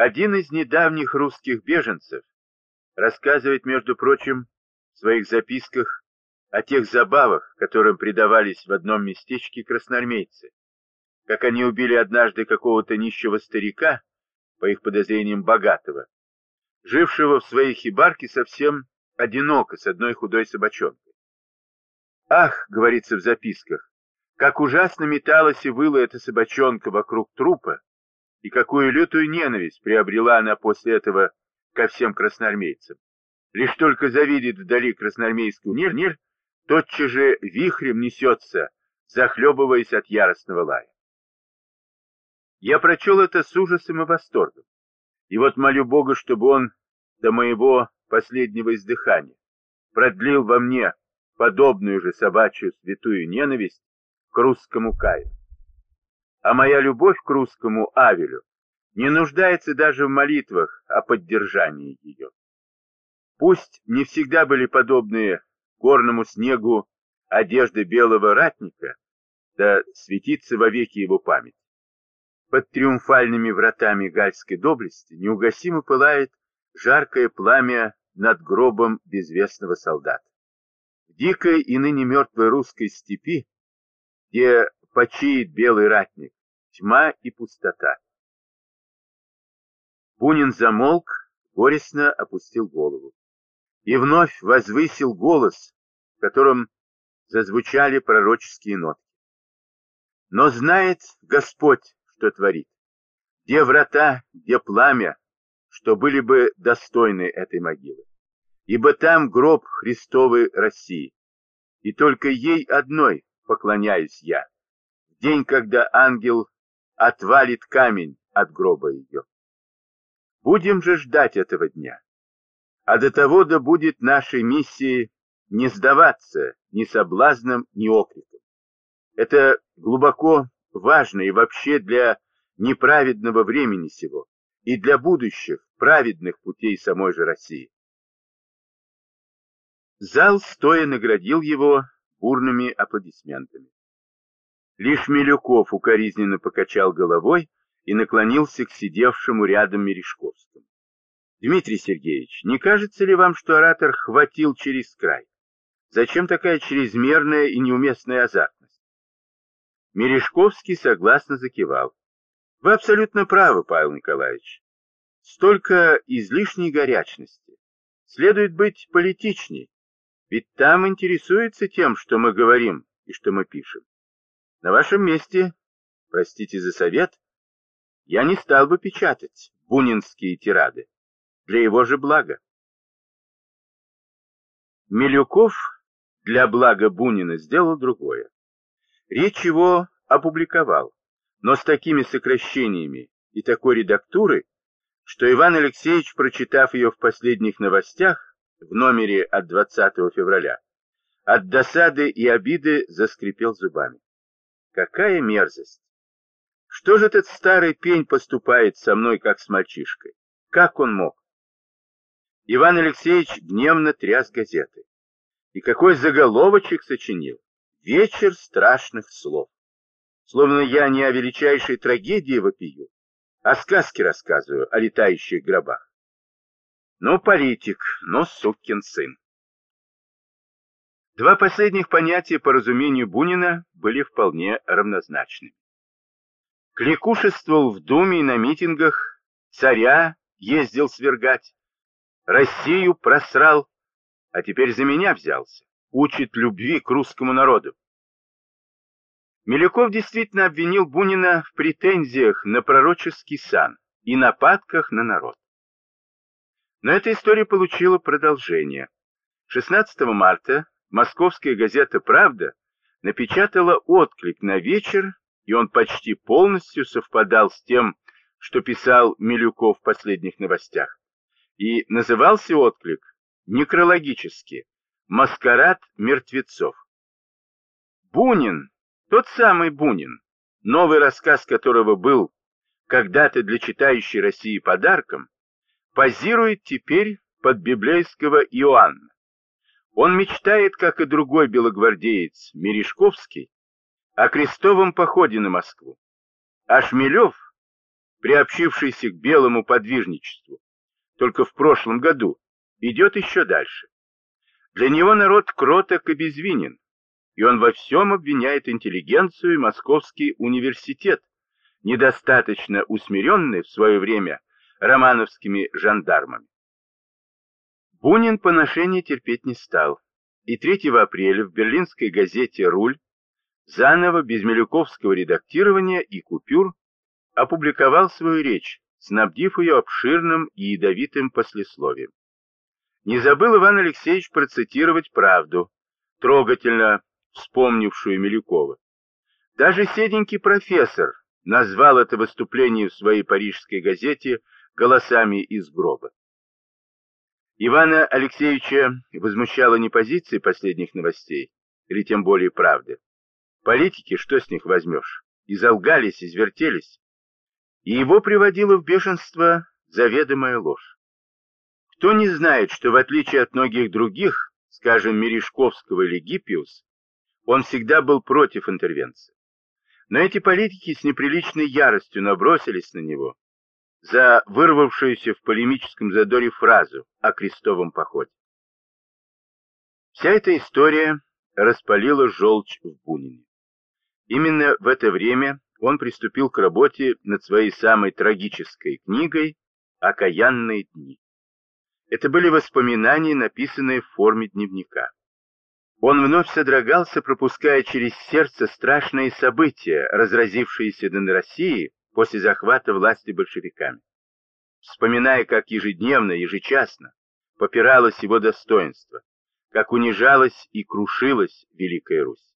Один из недавних русских беженцев рассказывает, между прочим, в своих записках о тех забавах, которым предавались в одном местечке красноармейцы, как они убили однажды какого-то нищего старика, по их подозрениям богатого, жившего в своей хибарке совсем одиноко с одной худой собачонкой. «Ах», — говорится в записках, — «как ужасно металась и выла эта собачонка вокруг трупа, и какую лютую ненависть приобрела она после этого ко всем красноармейцам. Лишь только завидит вдали красноармейскую нель, тотчас же вихрем несется, захлебываясь от яростного лая. Я прочел это с ужасом и восторгом. И вот молю Бога, чтобы он до моего последнего издыхания продлил во мне подобную же собачью святую ненависть к русскому Каину. А моя любовь к русскому Авелю не нуждается даже в молитвах о поддержании ее. Пусть не всегда были подобные горному снегу одежды белого ратника, да светится вовеки его память. Под триумфальными вратами гальской доблести неугасимо пылает жаркое пламя над гробом безвестного солдата. В дикой и ныне мертвой русской степи, где почиет белый ратник, тьма и пустота. Бунин замолк, горестно опустил голову. И вновь возвысил голос, в котором зазвучали пророческие нотки. Но знает Господь, что творит. Где врата, где пламя, что были бы достойны этой могилы. Ибо там гроб Христовой России. И только ей одной поклоняюсь я. День, когда ангел отвалит камень от гроба ее. Будем же ждать этого дня. А до того да будет нашей миссией не сдаваться ни соблазном, ни окриком. Это глубоко важно и вообще для неправедного времени сего, и для будущих праведных путей самой же России. Зал стоя наградил его бурными аплодисментами. Лишь Милюков укоризненно покачал головой и наклонился к сидевшему рядом Мережковскому. Дмитрий Сергеевич, не кажется ли вам, что оратор хватил через край? Зачем такая чрезмерная и неуместная азартность? Мережковский согласно закивал. Вы абсолютно правы, Павел Николаевич. Столько излишней горячности. Следует быть политичней, ведь там интересуется тем, что мы говорим и что мы пишем. На вашем месте, простите за совет, я не стал бы печатать бунинские тирады для его же блага. Милюков для блага Бунина сделал другое. Речь его опубликовал, но с такими сокращениями и такой редактурой, что Иван Алексеевич, прочитав ее в последних новостях в номере от 20 февраля, от досады и обиды заскрипел зубами. Какая мерзость! Что же этот старый пень поступает со мной, как с мальчишкой? Как он мог? Иван Алексеевич гневно тряс газеты. И какой заголовочек сочинил? Вечер страшных слов. Словно я не о величайшей трагедии вопию, а сказки рассказываю о летающих гробах. Ну, политик, но сукин сын. Два последних понятия по разумению Бунина были вполне равнозначны. Кликушествовал в Думе и на митингах, царя ездил свергать, Россию просрал, а теперь за меня взялся, учит любви к русскому народу. Милюков действительно обвинил Бунина в претензиях на пророческий сан и нападках на народ. Но эта история получила продолжение. 16 марта московская газета «Правда» напечатала отклик на вечер, и он почти полностью совпадал с тем, что писал Милюков в последних новостях. И назывался отклик некрологически «Маскарад мертвецов». Бунин, тот самый Бунин, новый рассказ которого был когда-то для читающей России подарком, позирует теперь под библейского Иоанна. Он мечтает, как и другой белогвардеец Мережковский, о крестовом походе на Москву. А Шмелев, приобщившийся к белому подвижничеству, только в прошлом году, идет еще дальше. Для него народ кроток и безвинен, и он во всем обвиняет интеллигенцию и Московский университет, недостаточно усмиренный в свое время романовскими жандармами. Бунин поношение терпеть не стал, и 3 апреля в берлинской газете «Руль» заново, без Милюковского редактирования и купюр, опубликовал свою речь, снабдив ее обширным и ядовитым послесловием. Не забыл Иван Алексеевич процитировать правду, трогательно вспомнившую Милюкова. Даже седенький профессор назвал это выступление в своей парижской газете «Голосами из гроба». Ивана Алексеевича возмущала не позиции последних новостей, или тем более правды. Политики, что с них возьмешь? Изолгались, извертелись. И его приводила в бешенство заведомая ложь. Кто не знает, что в отличие от многих других, скажем, Мережковского или Гиппиус, он всегда был против интервенции. Но эти политики с неприличной яростью набросились на него за вырвавшуюся в полемическом задоре фразу о крестовом походе. Вся эта история распалила желчь в Бунине. Именно в это время он приступил к работе над своей самой трагической книгой «Окаянные дни». Это были воспоминания, написанные в форме дневника. Он вновь содрогался, пропуская через сердце страшные события, разразившиеся на России после захвата власти большевиками. Вспоминая, как ежедневно, ежечасно попиралось его достоинство, как унижалась и крушилась Великая Русь.